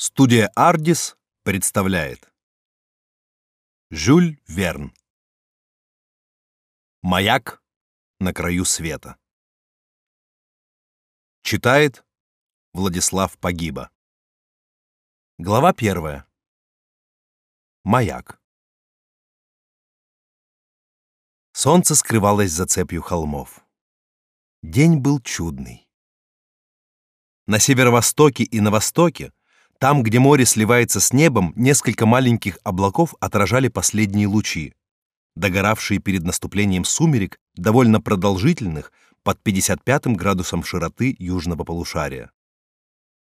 Студия «Ардис» представляет. Жюль Верн. «Маяк на краю света» Читает Владислав Погиба. Глава первая. Маяк Солнце скрывалось за цепью холмов. День был чудный. На северо-востоке и на востоке там, где море сливается с небом, несколько маленьких облаков отражали последние лучи, догоравшие перед наступлением сумерек, довольно продолжительных, под 55 градусом широты южного полушария.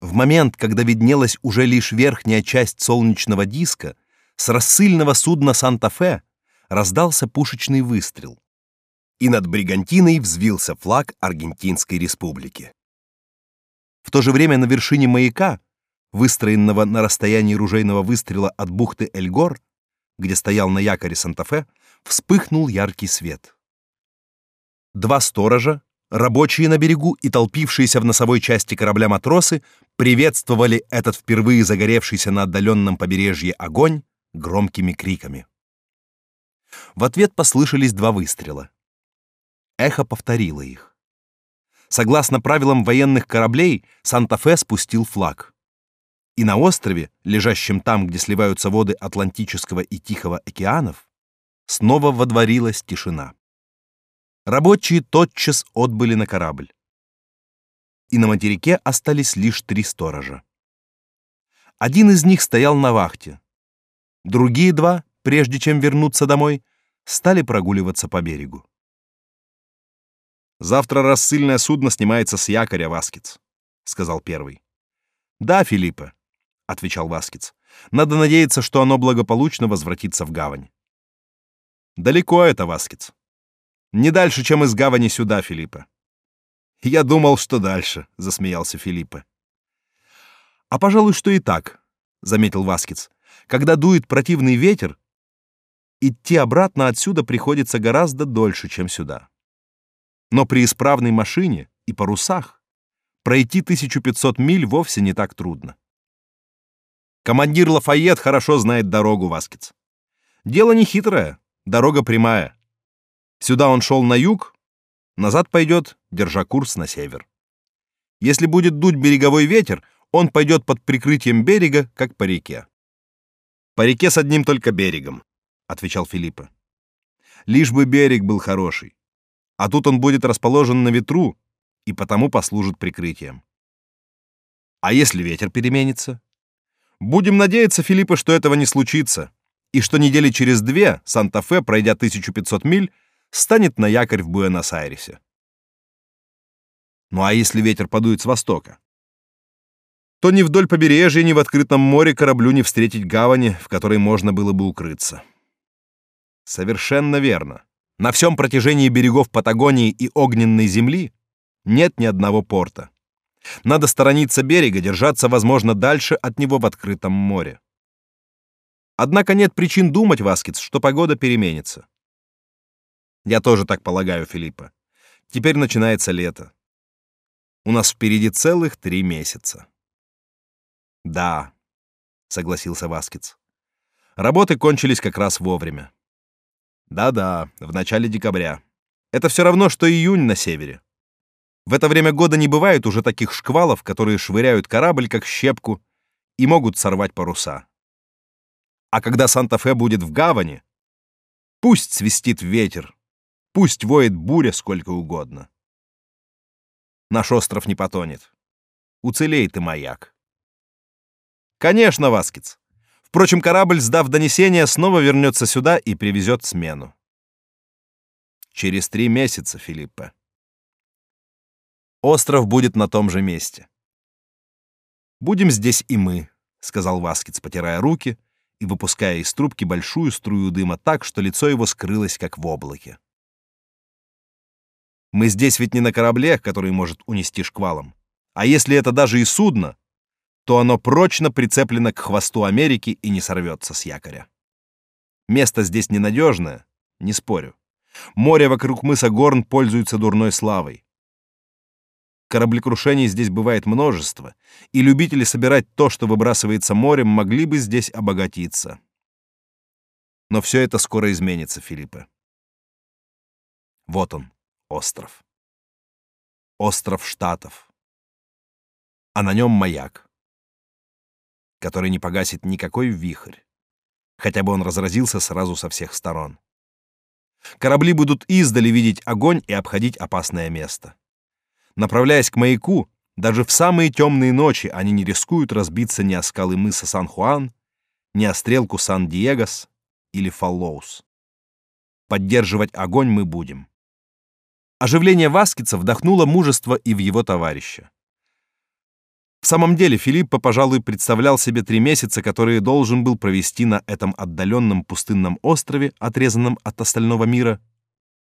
В момент, когда виднелась уже лишь верхняя часть солнечного диска, с рассыльного судна Санта-Фе раздался пушечный выстрел, и над Бригантиной взвился флаг Аргентинской республики. В то же время на вершине маяка выстроенного на расстоянии ружейного выстрела от бухты Эльгор, где стоял на якоре Санта-Фе, вспыхнул яркий свет. Два сторожа, рабочие на берегу и толпившиеся в носовой части корабля матросы приветствовали этот впервые загоревшийся на отдаленном побережье огонь громкими криками. В ответ послышались два выстрела. Эхо повторило их. Согласно правилам военных кораблей, Санта-Фе спустил флаг и на острове, лежащем там, где сливаются воды Атлантического и Тихого океанов, снова водворилась тишина. Рабочие тотчас отбыли на корабль. И на материке остались лишь три сторожа. Один из них стоял на вахте. Другие два, прежде чем вернуться домой, стали прогуливаться по берегу. Завтра рассыльное судно снимается с якоря, Васкиц, сказал первый. Да, Филиппа, отвечал Васкиц. Надо надеяться, что оно благополучно возвратится в гавань. Далеко это, Васкиц. Не дальше, чем из гавани сюда, Филиппа. Я думал, что дальше, засмеялся Филиппа. А пожалуй, что и так, заметил Васкиц. Когда дует противный ветер, идти обратно отсюда приходится гораздо дольше, чем сюда. Но при исправной машине и парусах пройти 1500 миль вовсе не так трудно. Командир Лафайет хорошо знает дорогу, Васкиц. Дело не хитрое, дорога прямая. Сюда он шел на юг, назад пойдет, держа курс на север. Если будет дуть береговой ветер, он пойдет под прикрытием берега, как по реке. По реке с одним только берегом, отвечал Филиппа. Лишь бы берег был хороший. А тут он будет расположен на ветру и потому послужит прикрытием. А если ветер переменится? Будем надеяться, Филиппа, что этого не случится, и что недели через две Санта-Фе, пройдя 1500 миль, станет на якорь в Буэнос-Айресе. Ну а если ветер подует с востока? То ни вдоль побережья, ни в открытом море кораблю не встретить гавани, в которой можно было бы укрыться. Совершенно верно. На всем протяжении берегов Патагонии и огненной земли нет ни одного порта. Надо сторониться берега, держаться, возможно, дальше от него в открытом море. Однако нет причин думать, Васкиц, что погода переменится. Я тоже так полагаю, Филиппа. Теперь начинается лето. У нас впереди целых три месяца. Да, согласился Васкиц. Работы кончились как раз вовремя. Да-да, в начале декабря. Это все равно, что июнь на севере. В это время года не бывает уже таких шквалов, которые швыряют корабль как щепку и могут сорвать паруса. А когда Санта-Фе будет в гавани, пусть свистит ветер, пусть воет буря сколько угодно. Наш остров не потонет. Уцелеет и маяк. Конечно, Васкиц. Впрочем, корабль, сдав донесение, снова вернется сюда и привезет смену. Через три месяца, Филиппа. Остров будет на том же месте. Будем здесь и мы, сказал Васкиц, потирая руки и выпуская из трубки большую струю дыма так, что лицо его скрылось как в облаке. Мы здесь ведь не на корабле, который может унести шквалом. А если это даже и судно, то оно прочно прицеплено к хвосту Америки и не сорвется с якоря. Место здесь ненадежное, не спорю. Море вокруг мыса Горн пользуется дурной славой. Кораблекрушений здесь бывает множество, и любители собирать то, что выбрасывается морем, могли бы здесь обогатиться. Но все это скоро изменится, Филиппе. Вот он, остров. Остров Штатов. А на нем маяк, который не погасит никакой вихрь, хотя бы он разразился сразу со всех сторон. Корабли будут издали видеть огонь и обходить опасное место. Направляясь к маяку, даже в самые темные ночи они не рискуют разбиться ни о скалы мыса Сан-Хуан, ни о стрелку Сан-Диегос или Фаллоус. Поддерживать огонь мы будем. Оживление Васкица вдохнуло мужество и в его товарища. В самом деле Филиппо, пожалуй, представлял себе три месяца, которые должен был провести на этом отдаленном пустынном острове, отрезанном от остального мира,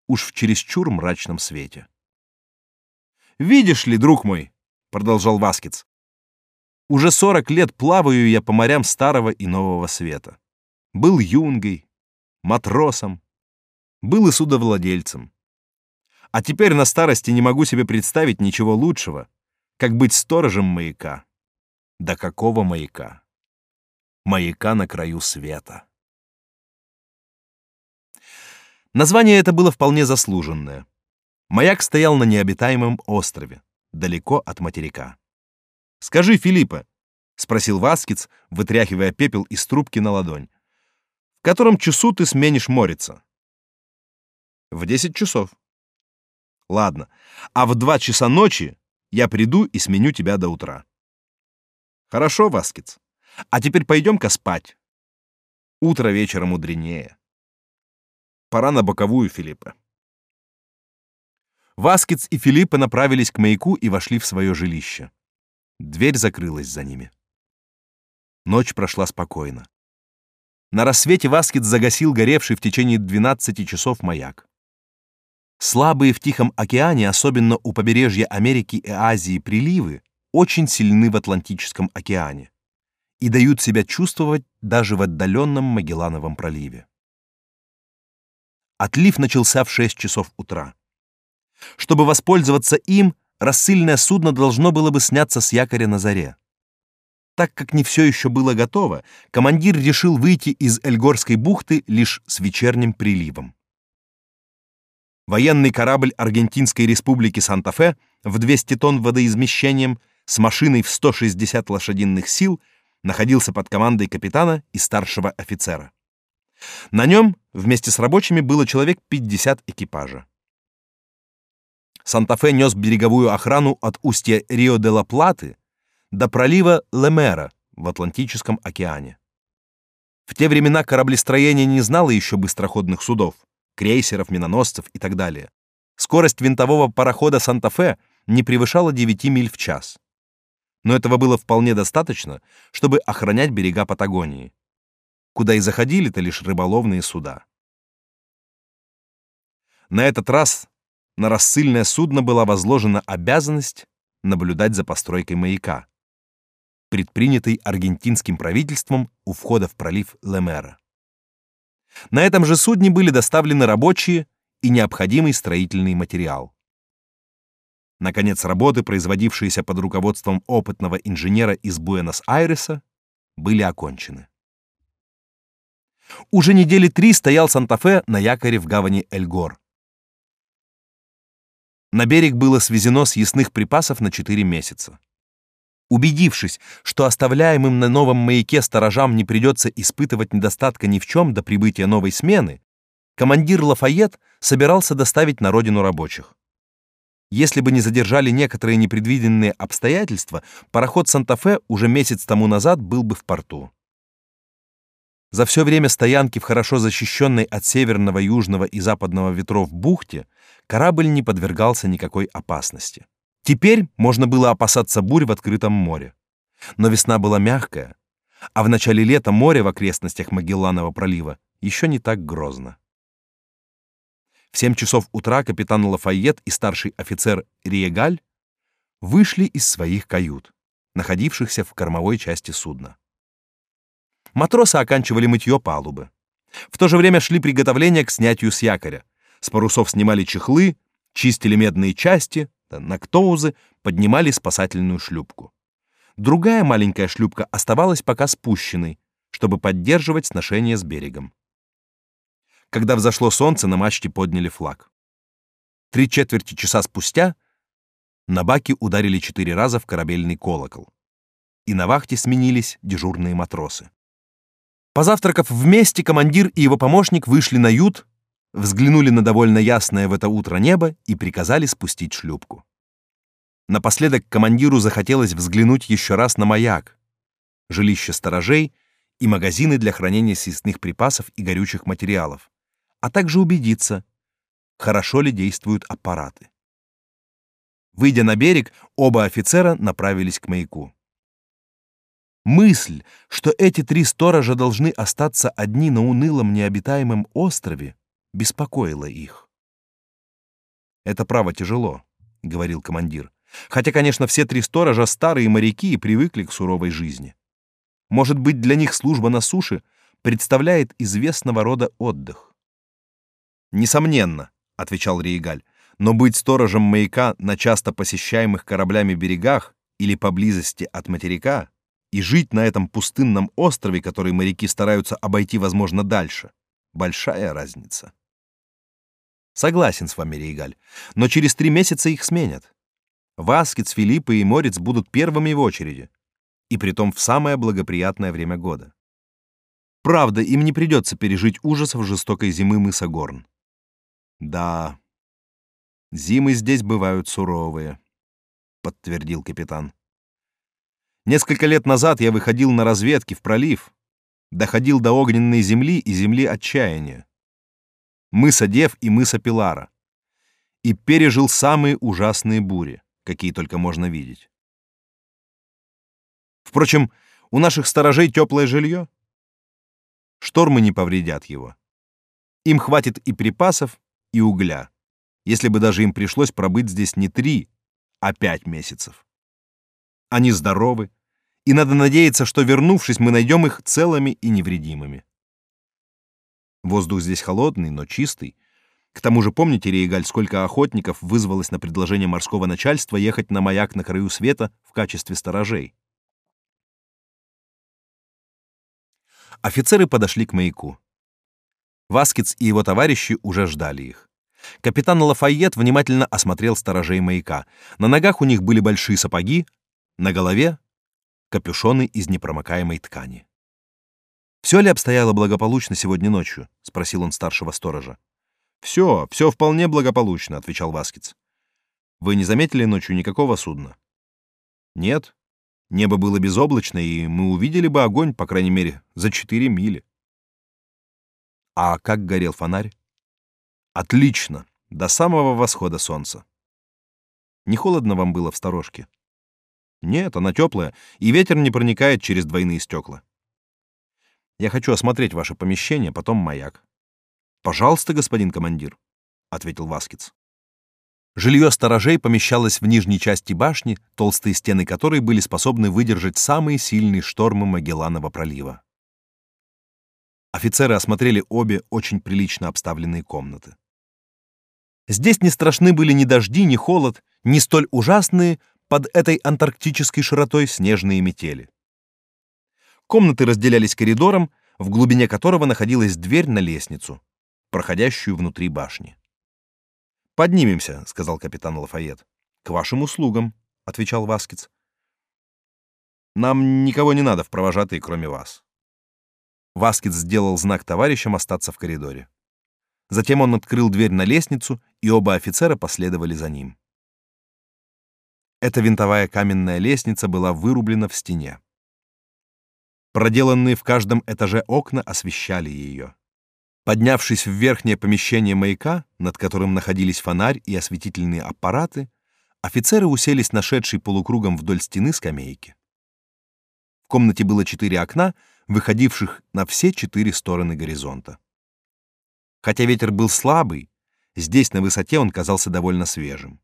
уж в чересчур мрачном свете. «Видишь ли, друг мой», — продолжал Васкиц, — «уже сорок лет плаваю я по морям старого и нового света. Был юнгой, матросом, был и судовладельцем. А теперь на старости не могу себе представить ничего лучшего, как быть сторожем маяка. Да какого маяка? Маяка на краю света. Название это было вполне заслуженное. Маяк стоял на необитаемом острове, далеко от материка. «Скажи, Филиппа», — спросил Васкиц, вытряхивая пепел из трубки на ладонь, «в котором часу ты сменишь морица?» «В десять часов». «Ладно, а в два часа ночи я приду и сменю тебя до утра. Хорошо, Васкиц. А теперь пойдем-ка спать. Утро вечера мудренее. Пора на боковую, Филиппа. Васкиц и Филиппа направились к маяку и вошли в свое жилище. Дверь закрылась за ними. Ночь прошла спокойно. На рассвете Васкиц загасил горевший в течение 12 часов маяк. Слабые в Тихом океане, особенно у побережья Америки и Азии, приливы очень сильны в Атлантическом океане и дают себя чувствовать даже в отдаленном Магеллановом проливе. Отлив начался в 6 часов утра. Чтобы воспользоваться им, рассыльное судно должно было бы сняться с якоря на заре. Так как не все еще было готово, командир решил выйти из Эльгорской бухты лишь с вечерним приливом. Военный корабль Аргентинской республики Санта-Фе в 200 тонн водоизмещением с машиной в 160 лошадиных сил находился под командой капитана и старшего офицера. На нем вместе с рабочими было человек 50 экипажа. Санта-Фе нес береговую охрану от устья Рио-де-ла-Платы до пролива Лемера в Атлантическом океане. В те времена кораблестроение не знало еще быстроходных судов крейсеров, миноносцев и так далее. Скорость винтового парохода «Санта-Фе» не превышала 9 миль в час. Но этого было вполне достаточно, чтобы охранять берега Патагонии, куда и заходили-то лишь рыболовные суда. На этот раз на рассыльное судно была возложена обязанность наблюдать за постройкой маяка, предпринятой аргентинским правительством у входа в пролив Лемера. На этом же судне были доставлены рабочие и необходимый строительный материал. Наконец, работы, производившиеся под руководством опытного инженера из Буэнос-Айреса, были окончены. Уже недели три стоял Санта-Фе на якоре в гавани Эльгор. На берег было свезено съестных припасов на 4 месяца. Убедившись, что оставляемым на новом маяке сторожам не придется испытывать недостатка ни в чем до прибытия новой смены, командир Лафайет собирался доставить на родину рабочих. Если бы не задержали некоторые непредвиденные обстоятельства, пароход Санта-Фе уже месяц тому назад был бы в порту. За все время стоянки в хорошо защищенной от северного, южного и западного ветров бухте корабль не подвергался никакой опасности. Теперь можно было опасаться бурь в открытом море. Но весна была мягкая, а в начале лета море в окрестностях Магелланова пролива еще не так грозно. В семь часов утра капитан Лафайет и старший офицер Риегаль вышли из своих кают, находившихся в кормовой части судна. Матросы оканчивали мытье палубы. В то же время шли приготовления к снятию с якоря. С парусов снимали чехлы, чистили медные части, на Ктоузы поднимали спасательную шлюпку. Другая маленькая шлюпка оставалась пока спущенной, чтобы поддерживать сношение с берегом. Когда взошло солнце, на мачте подняли флаг. Три четверти часа спустя на баке ударили четыре раза в корабельный колокол, и на вахте сменились дежурные матросы. Позавтракав вместе, командир и его помощник вышли на ют, взглянули на довольно ясное в это утро небо и приказали спустить шлюпку. Напоследок командиру захотелось взглянуть еще раз на маяк, жилище сторожей и магазины для хранения съестных припасов и горючих материалов, а также убедиться, хорошо ли действуют аппараты. Выйдя на берег, оба офицера направились к маяку. Мысль, что эти три сторожа должны остаться одни на унылом необитаемом острове, беспокоила их. «Это право тяжело», — говорил командир. «Хотя, конечно, все три сторожа старые моряки и привыкли к суровой жизни. Может быть, для них служба на суше представляет известного рода отдых». «Несомненно», — отвечал Рейгаль, «но быть сторожем маяка на часто посещаемых кораблями берегах или поблизости от материка и жить на этом пустынном острове, который моряки стараются обойти, возможно, дальше, большая разница». Согласен с вами, Рейгаль. Но через три месяца их сменят. Васкиц, Филиппа и Морец будут первыми в очереди. И притом в самое благоприятное время года. Правда, им не придется пережить ужасов жестокой зимы мыса Горн. Да, зимы здесь бывают суровые, подтвердил капитан. Несколько лет назад я выходил на разведки в пролив, доходил до огненной земли и земли отчаяния мыса Дев и мыса Пилара, и пережил самые ужасные бури, какие только можно видеть. Впрочем, у наших сторожей теплое жилье. Штормы не повредят его. Им хватит и припасов, и угля, если бы даже им пришлось пробыть здесь не три, а пять месяцев. Они здоровы, и надо надеяться, что, вернувшись, мы найдем их целыми и невредимыми. Воздух здесь холодный, но чистый. К тому же помните, Рейгаль, сколько охотников вызвалось на предложение морского начальства ехать на маяк на краю света в качестве сторожей? Офицеры подошли к маяку. Васкиц и его товарищи уже ждали их. Капитан Лафайет внимательно осмотрел сторожей маяка. На ногах у них были большие сапоги, на голове — капюшоны из непромокаемой ткани. Все ли обстояло благополучно сегодня ночью? спросил он старшего сторожа. Все, все вполне благополучно, отвечал Васкиц. Вы не заметили ночью никакого судна? Нет. Небо было безоблачно, и мы увидели бы огонь, по крайней мере, за четыре мили. А как горел фонарь? Отлично, до самого восхода солнца. Не холодно вам было в сторожке? Нет, она теплая, и ветер не проникает через двойные стекла. Я хочу осмотреть ваше помещение, потом маяк. Пожалуйста, господин командир, ответил Васкиц. Жилье сторожей помещалось в нижней части башни, толстые стены которой были способны выдержать самые сильные штормы Магелланова пролива. Офицеры осмотрели обе очень прилично обставленные комнаты. Здесь не страшны были ни дожди, ни холод, ни столь ужасные под этой антарктической широтой снежные метели. Комнаты разделялись коридором, в глубине которого находилась дверь на лестницу, проходящую внутри башни. «Поднимемся», — сказал капитан Лафайет. «К вашим услугам», — отвечал Васкиц. «Нам никого не надо в провожатые, кроме вас». Васкиц сделал знак товарищам остаться в коридоре. Затем он открыл дверь на лестницу, и оба офицера последовали за ним. Эта винтовая каменная лестница была вырублена в стене. Проделанные в каждом этаже окна освещали ее. Поднявшись в верхнее помещение маяка, над которым находились фонарь и осветительные аппараты, офицеры уселись на шедшей полукругом вдоль стены скамейки. В комнате было четыре окна, выходивших на все четыре стороны горизонта. Хотя ветер был слабый, здесь на высоте он казался довольно свежим.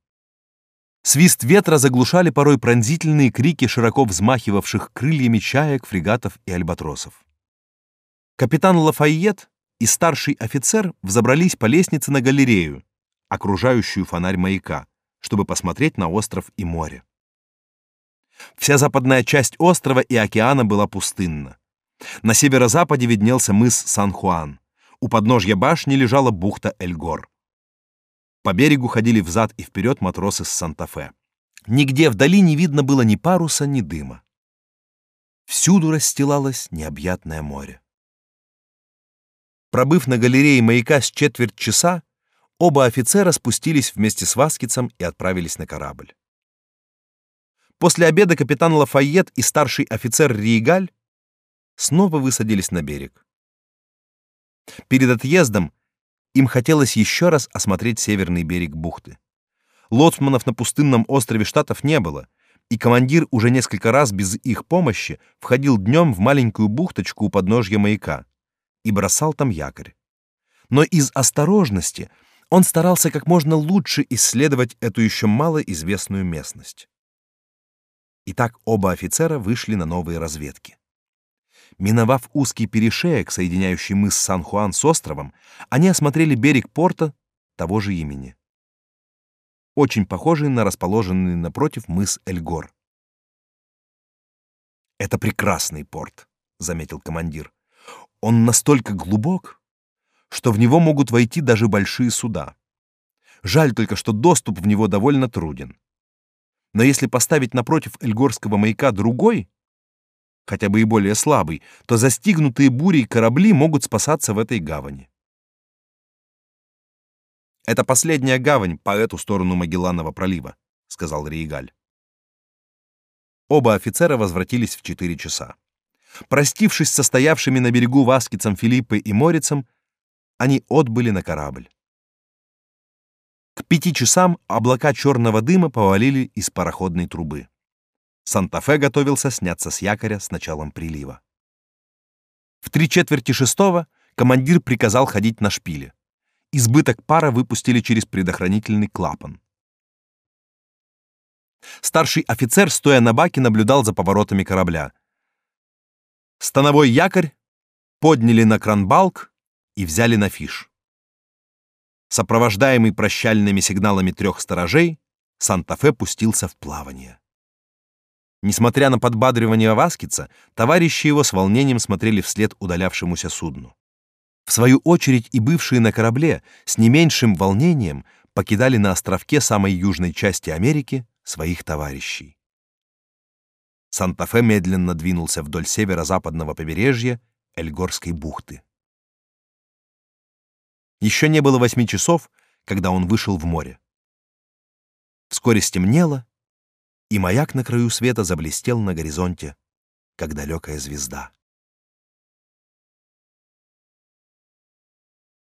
Свист ветра заглушали порой пронзительные крики широко взмахивавших крыльями чаек, фрегатов и альбатросов. Капитан Лафайет и старший офицер взобрались по лестнице на галерею, окружающую фонарь маяка, чтобы посмотреть на остров и море. Вся западная часть острова и океана была пустынна. На северо-западе виднелся мыс Сан-Хуан. У подножья башни лежала бухта Эльгор. По берегу ходили взад и вперед матросы с Санта-Фе. Нигде вдали не видно было ни паруса, ни дыма. Всюду расстилалось необъятное море. Пробыв на галерее маяка с четверть часа, оба офицера спустились вместе с Васкицем и отправились на корабль. После обеда капитан Лафайет и старший офицер Ригаль снова высадились на берег. Перед отъездом им хотелось еще раз осмотреть северный берег бухты. Лоцманов на пустынном острове Штатов не было, и командир уже несколько раз без их помощи входил днем в маленькую бухточку у подножья маяка и бросал там якорь. Но из осторожности он старался как можно лучше исследовать эту еще малоизвестную местность. Итак, оба офицера вышли на новые разведки. Миновав узкий перешеек, соединяющий мыс Сан-Хуан с островом, они осмотрели берег порта того же имени. Очень похожий на расположенный напротив мыс Эльгор. «Это прекрасный порт», — заметил командир. «Он настолько глубок, что в него могут войти даже большие суда. Жаль только, что доступ в него довольно труден. Но если поставить напротив Эльгорского маяка другой, хотя бы и более слабый, то застигнутые бурей корабли могут спасаться в этой гавани. Это последняя гавань по эту сторону Магелланова пролива, сказал Риегаль. Оба офицера возвратились в четыре часа. Простившись с стоявшими на берегу Васкицем Филиппой и Морицем, они отбыли на корабль. К пяти часам облака черного дыма повалили из пароходной трубы. Санта-Фе готовился сняться с якоря с началом прилива. В три четверти шестого командир приказал ходить на шпиле. Избыток пара выпустили через предохранительный клапан. Старший офицер, стоя на баке, наблюдал за поворотами корабля. Становой якорь подняли на кранбалк и взяли на фиш. Сопровождаемый прощальными сигналами трех сторожей, Санта-Фе пустился в плавание. Несмотря на подбадривание Васкица, товарищи его с волнением смотрели вслед удалявшемуся судну. В свою очередь и бывшие на корабле с не меньшим волнением покидали на островке самой южной части Америки своих товарищей. Санта-Фе медленно двинулся вдоль северо-западного побережья Эльгорской бухты. Еще не было восьми часов, когда он вышел в море. Вскоре стемнело, и маяк на краю света заблестел на горизонте, как далекая звезда.